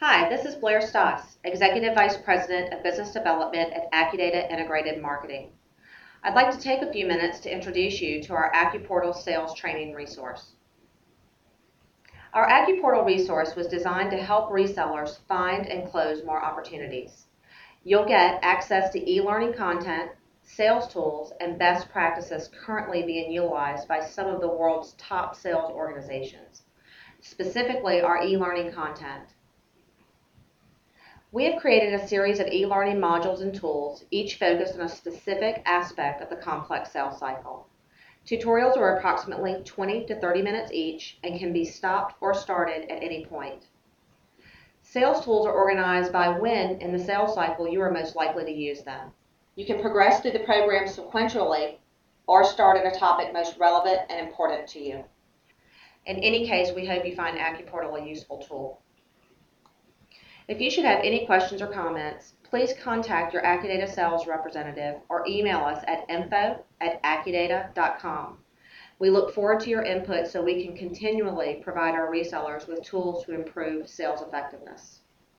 Hi, this is Blair Stoss, Executive Vice President of Business Development at AccuData Integrated Marketing. I'd like to take a few minutes to introduce you to our AccuPortal sales training resource. Our AccuPortal resource was designed to help resellers find and close more opportunities. You'll get access to e-learning content, sales tools, and best practices currently being utilized by some of the world's top sales organizations, specifically our e-learning content. We have created a series of e-learning modules and tools, each focused on a specific aspect of the complex sales cycle. Tutorials are approximately 20 to 30 minutes each and can be stopped or started at any point. Sales tools are organized by when in the sales cycle you are most likely to use them. You can progress through the program sequentially or start at a topic most relevant and important to you. In any case, we hope you find AccuPortal a useful tool. If you should have any questions or comments, please contact your AccuData sales representative or email us at info at accudata.com. We look forward to your input so we can continually provide our resellers with tools to improve sales effectiveness.